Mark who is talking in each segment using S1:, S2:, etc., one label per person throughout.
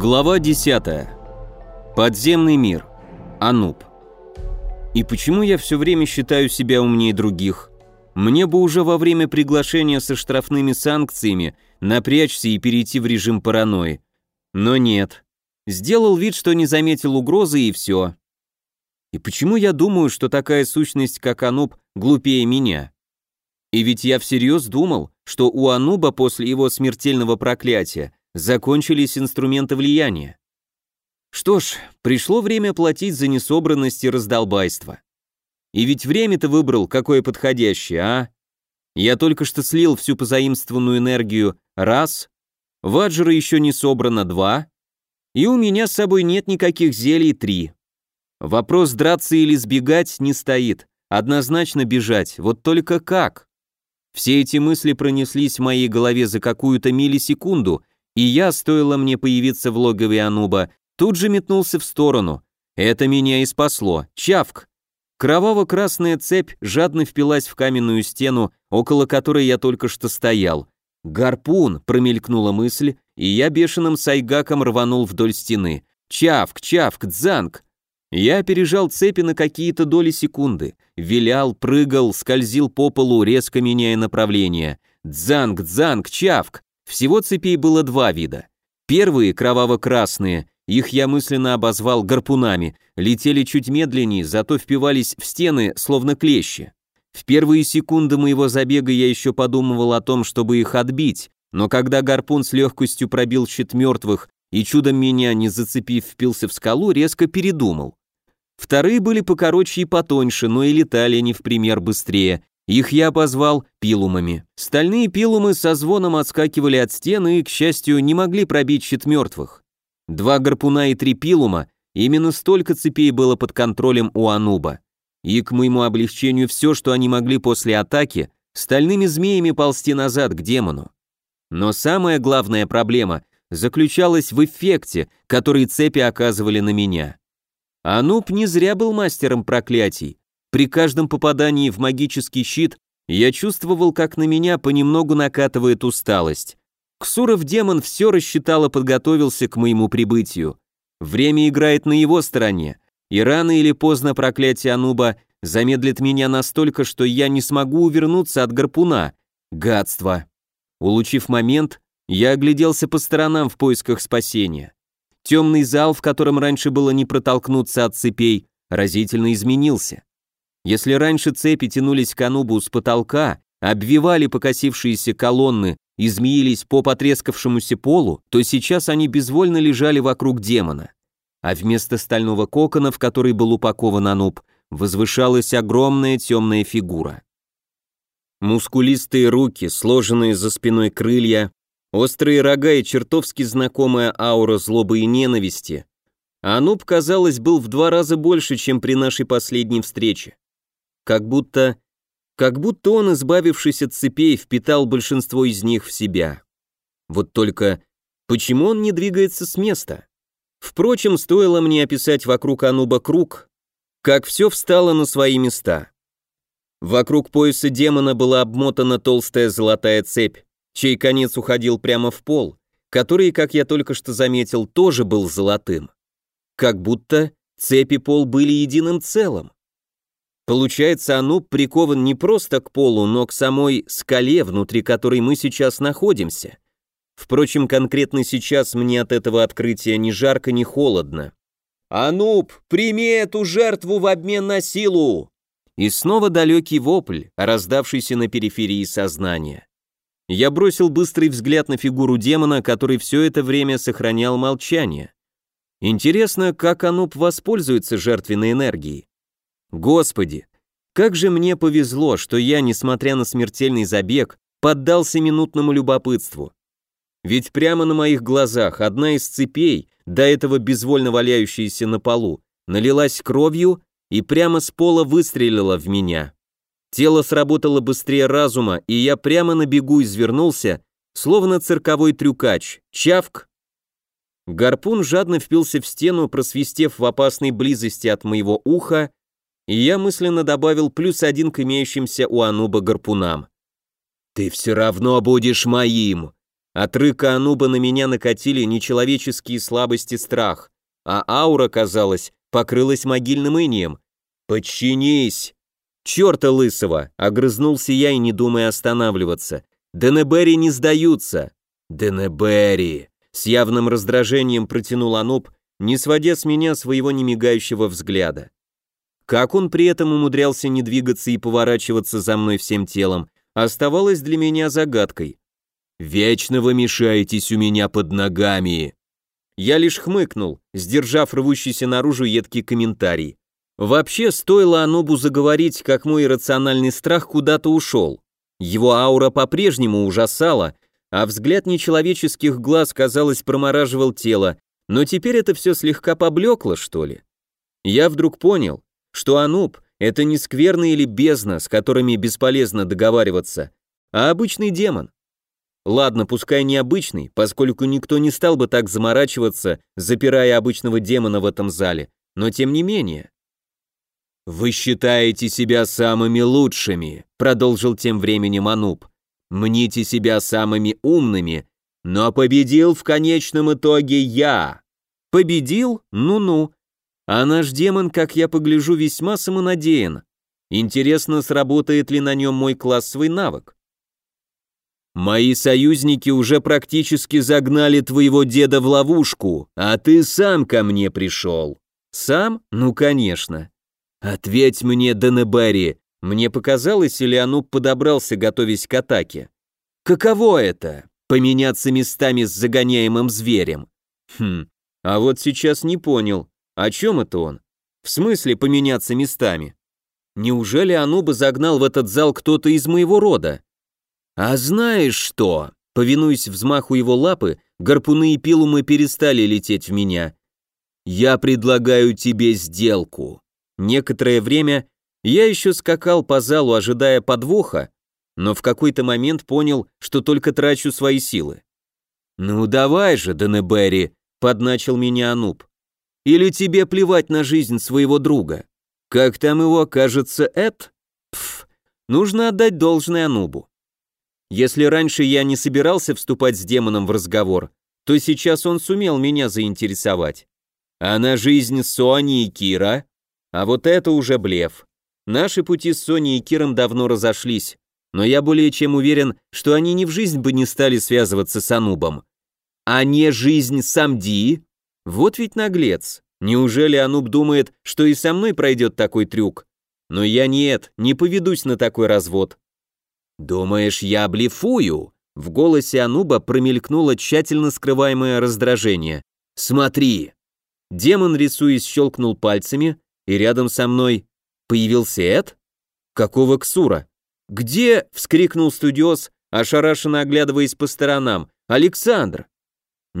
S1: Глава 10. Подземный мир. Ануб. И почему я все время считаю себя умнее других? Мне бы уже во время приглашения со штрафными санкциями напрячься и перейти в режим паранойи. Но нет. Сделал вид, что не заметил угрозы и все. И почему я думаю, что такая сущность, как Ануб, глупее меня? И ведь я всерьез думал, что у Ануба после его смертельного проклятия закончились инструменты влияния. Что ж, пришло время платить за несобранность и раздолбайство. И ведь время-то выбрал какое подходящее, а? Я только что слил всю позаимствованную энергию раз, ваджера еще не собрано два, и у меня с собой нет никаких зелий три. Вопрос драться или сбегать не стоит, однозначно бежать, вот только как? Все эти мысли пронеслись в моей голове за какую-то миллисекунду, и я, стоило мне появиться в логове Ануба, тут же метнулся в сторону. Это меня и спасло. Чавк! Кроваво-красная цепь жадно впилась в каменную стену, около которой я только что стоял. «Гарпун!» — промелькнула мысль, и я бешеным сайгаком рванул вдоль стены. «Чавк! Чавк! Дзанг!» Я пережал цепи на какие-то доли секунды, вилял, прыгал, скользил по полу, резко меняя направление. Дзанг, дзанг, чавк. Всего цепей было два вида. Первые, кроваво-красные, их я мысленно обозвал гарпунами, летели чуть медленнее, зато впивались в стены, словно клещи. В первые секунды моего забега я еще подумывал о том, чтобы их отбить, но когда гарпун с легкостью пробил щит мертвых и чудом меня, не зацепив, впился в скалу, резко передумал. Вторые были покороче и потоньше, но и летали не в пример быстрее. Их я позвал пилумами. Стальные пилумы со звоном отскакивали от стены и, к счастью, не могли пробить щит мертвых. Два гарпуна и три пилума, именно столько цепей было под контролем у Ануба. И к моему облегчению все, что они могли после атаки, стальными змеями ползти назад к демону. Но самая главная проблема заключалась в эффекте, который цепи оказывали на меня. Ануб не зря был мастером проклятий. При каждом попадании в магический щит я чувствовал, как на меня понемногу накатывает усталость. Ксуров демон все рассчитал и подготовился к моему прибытию. Время играет на его стороне, и рано или поздно проклятие Ануба замедлит меня настолько, что я не смогу увернуться от гарпуна. Гадство. Улучив момент, я огляделся по сторонам в поисках спасения. Темный зал, в котором раньше было не протолкнуться от цепей, разительно изменился. Если раньше цепи тянулись к анубу с потолка, обвивали покосившиеся колонны и змеились по потрескавшемуся полу, то сейчас они безвольно лежали вокруг демона. А вместо стального кокона, в который был упакован ануб, возвышалась огромная темная фигура. Мускулистые руки, сложенные за спиной крылья, Острые рога и чертовски знакомая аура злобы и ненависти. Ануб, казалось, был в два раза больше, чем при нашей последней встрече. Как будто... Как будто он, избавившись от цепей, впитал большинство из них в себя. Вот только почему он не двигается с места? Впрочем, стоило мне описать вокруг Ануба круг, как все встало на свои места. Вокруг пояса демона была обмотана толстая золотая цепь, чей конец уходил прямо в пол, который, как я только что заметил, тоже был золотым. Как будто цепи пол были единым целым. Получается, Ануб прикован не просто к полу, но к самой скале, внутри которой мы сейчас находимся. Впрочем, конкретно сейчас мне от этого открытия ни жарко, ни холодно. «Ануб, прими эту жертву в обмен на силу!» И снова далекий вопль, раздавшийся на периферии сознания. Я бросил быстрый взгляд на фигуру демона, который все это время сохранял молчание. Интересно, как Ануб воспользуется жертвенной энергией. Господи, как же мне повезло, что я, несмотря на смертельный забег, поддался минутному любопытству. Ведь прямо на моих глазах одна из цепей, до этого безвольно валяющаяся на полу, налилась кровью и прямо с пола выстрелила в меня. Тело сработало быстрее разума, и я прямо на бегу извернулся, словно цирковой трюкач. Чавк! Гарпун жадно впился в стену, просвистев в опасной близости от моего уха, и я мысленно добавил плюс один к имеющимся у Ануба гарпунам. «Ты все равно будешь моим!» От рыка Ануба на меня накатили нечеловеческие слабости страх, а аура, казалось, покрылась могильным инием. «Подчинись!» «Черта лысого!» — огрызнулся я и не думая останавливаться. «Денебери не сдаются!» «Денебери!» — с явным раздражением протянул Ануб, не сводя с меня своего немигающего взгляда. Как он при этом умудрялся не двигаться и поворачиваться за мной всем телом, оставалось для меня загадкой. «Вечно вы мешаетесь у меня под ногами!» Я лишь хмыкнул, сдержав рвущийся наружу едкий комментарий. Вообще, стоило Анубу заговорить, как мой иррациональный страх куда-то ушел. Его аура по-прежнему ужасала, а взгляд нечеловеческих глаз, казалось, промораживал тело, но теперь это все слегка поблекло, что ли. Я вдруг понял, что Ануб — это не скверный или бездна, с которыми бесполезно договариваться, а обычный демон. Ладно, пускай не обычный, поскольку никто не стал бы так заморачиваться, запирая обычного демона в этом зале, но тем не менее. «Вы считаете себя самыми лучшими», — продолжил тем временем Ануб. «Мните себя самыми умными, но победил в конечном итоге я». «Победил? Ну-ну. А наш демон, как я погляжу, весьма самонадеян. Интересно, сработает ли на нем мой классовый навык?» «Мои союзники уже практически загнали твоего деда в ловушку, а ты сам ко мне пришел». «Сам? Ну, конечно. «Ответь мне, Денебери!» Мне показалось, или Ануб подобрался, готовясь к атаке. «Каково это? Поменяться местами с загоняемым зверем?» «Хм, а вот сейчас не понял. О чем это он? В смысле поменяться местами? Неужели Ануба загнал в этот зал кто-то из моего рода? А знаешь что? Повинуясь взмаху его лапы, гарпуны и пилумы перестали лететь в меня. Я предлагаю тебе сделку. Некоторое время я еще скакал по залу, ожидая подвоха, но в какой-то момент понял, что только трачу свои силы. «Ну давай же, Денеберри», — подначил меня Ануб. «Или тебе плевать на жизнь своего друга? Как там его, кажется, Эд? Пф, нужно отдать должное Анубу. Если раньше я не собирался вступать с демоном в разговор, то сейчас он сумел меня заинтересовать. А на жизнь Сони и Кира а вот это уже блеф. Наши пути с Соней и Киром давно разошлись, но я более чем уверен, что они ни в жизнь бы не стали связываться с Анубом. А не жизнь Самди? Вот ведь наглец. Неужели Ануб думает, что и со мной пройдет такой трюк? Но я нет, не поведусь на такой развод. Думаешь, я блефую? В голосе Ануба промелькнуло тщательно скрываемое раздражение. Смотри. Демон, рисуясь, щелкнул пальцами, и рядом со мной появился Эд? Какого ксура? Где? вскрикнул студиоз, ошарашенно оглядываясь по сторонам. Александр!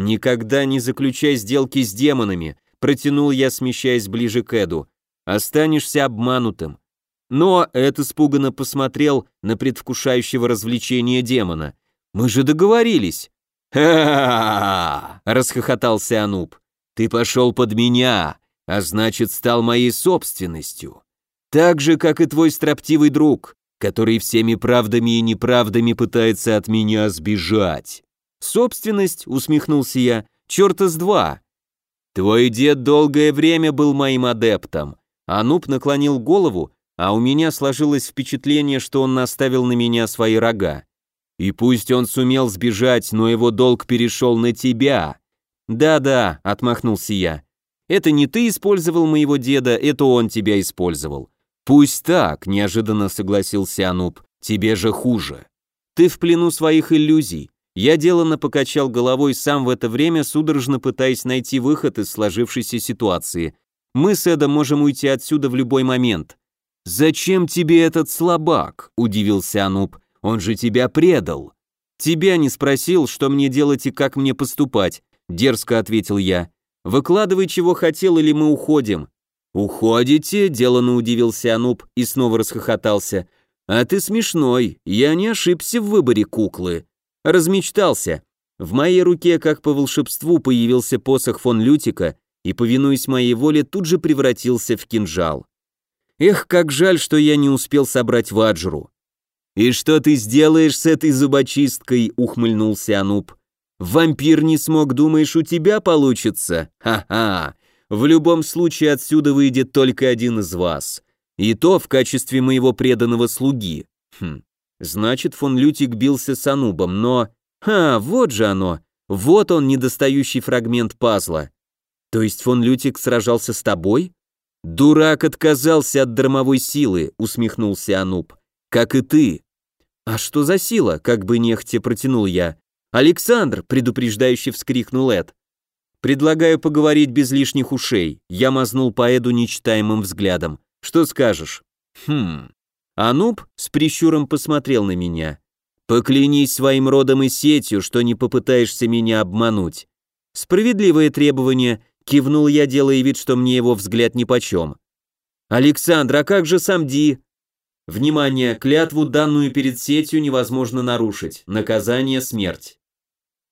S1: Никогда не заключай сделки с демонами, протянул я, смещаясь ближе к Эду. Останешься обманутым. Но Эд испуганно посмотрел на предвкушающего развлечения демона. Мы же договорились. «Ха-ха-ха!» — расхохотался Ануб. «Ты пошел под меня, а значит, стал моей собственностью. Так же, как и твой строптивый друг, который всеми правдами и неправдами пытается от меня сбежать. Собственность, усмехнулся я, черта с два. Твой дед долгое время был моим адептом. Ануб наклонил голову, а у меня сложилось впечатление, что он наставил на меня свои рога. И пусть он сумел сбежать, но его долг перешел на тебя. Да-да, отмахнулся я. Это не ты использовал моего деда, это он тебя использовал. Пусть так, неожиданно согласился Ануб, тебе же хуже. Ты в плену своих иллюзий. Я деланно покачал головой сам в это время, судорожно пытаясь найти выход из сложившейся ситуации. Мы с Эдом можем уйти отсюда в любой момент. «Зачем тебе этот слабак?» – удивился Ануб. «Он же тебя предал». «Тебя не спросил, что мне делать и как мне поступать», – дерзко ответил я. Выкладывай, чего хотел, или мы уходим». «Уходите?» – деланно удивился Ануб и снова расхохотался. «А ты смешной, я не ошибся в выборе куклы». Размечтался. В моей руке, как по волшебству, появился посох фон Лютика и, повинуясь моей воле, тут же превратился в кинжал. Эх, как жаль, что я не успел собрать ваджру. «И что ты сделаешь с этой зубочисткой?» – ухмыльнулся Ануб. Вампир не смог, думаешь, у тебя получится? Ха-ха! В любом случае отсюда выйдет только один из вас. И то в качестве моего преданного слуги. Хм, значит, фон Лютик бился с Анубом, но... Ха, вот же оно! Вот он, недостающий фрагмент пазла. То есть фон Лютик сражался с тобой? Дурак отказался от дармовой силы, усмехнулся Ануб. Как и ты. А что за сила? Как бы нехотя протянул я. Александр, предупреждающе вскрикнул Эд. Предлагаю поговорить без лишних ушей. Я мазнул по Эду нечитаемым взглядом. Что скажешь? Хм. Ануб с прищуром посмотрел на меня. Поклянись своим родом и сетью, что не попытаешься меня обмануть. Справедливое требование, кивнул я, делая вид, что мне его взгляд нипочем. Александр, а как же сам Ди? Внимание, клятву, данную перед сетью, невозможно нарушить. Наказание – смерть.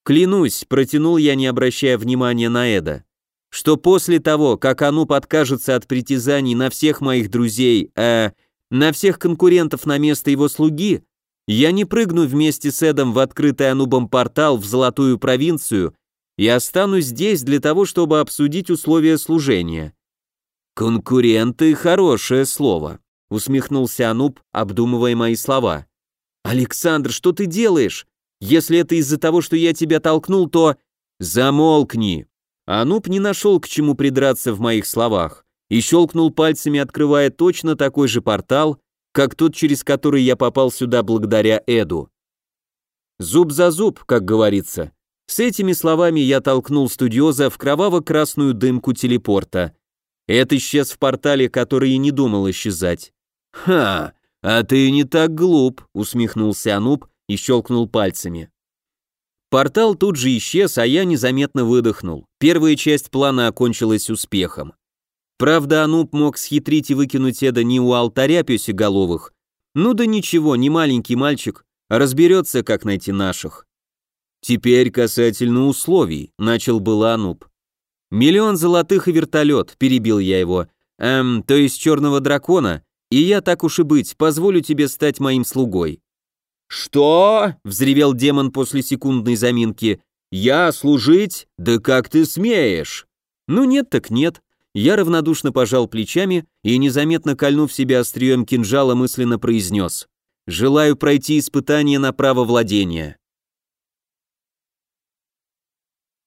S1: Клянусь, протянул я, не обращая внимания на Эда, что после того, как Ануб откажется от притязаний на всех моих друзей, э, на всех конкурентов на место его слуги, я не прыгну вместе с Эдом в открытый Анубом портал в Золотую провинцию и останусь здесь для того, чтобы обсудить условия служения. Конкуренты – хорошее слово усмехнулся Ануб, обдумывая мои слова. Александр, что ты делаешь? Если это из-за того, что я тебя толкнул, то замолкни. Ануб не нашел к чему придраться в моих словах и щелкнул пальцами, открывая точно такой же портал, как тот, через который я попал сюда благодаря Эду. Зуб за зуб, как говорится. С этими словами я толкнул студиоза в кроваво-красную дымку телепорта. Эд исчез в портале, который и не думал исчезать. «Ха, а ты не так глуп», — усмехнулся Ануб и щелкнул пальцами. Портал тут же исчез, а я незаметно выдохнул. Первая часть плана окончилась успехом. Правда, Ануб мог схитрить и выкинуть Эда не у алтаря пёсеголовых. Ну да ничего, не маленький мальчик, а разберется, как найти наших. Теперь касательно условий, начал было Ануб. Миллион золотых и вертолет, перебил я его. Эм, то есть черного дракона, и я, так уж и быть, позволю тебе стать моим слугой». «Что?» — взревел демон после секундной заминки. «Я служить? Да как ты смеешь?» «Ну нет так нет». Я равнодушно пожал плечами и, незаметно кольнув себя острием кинжала, мысленно произнес. «Желаю пройти испытание на право владения».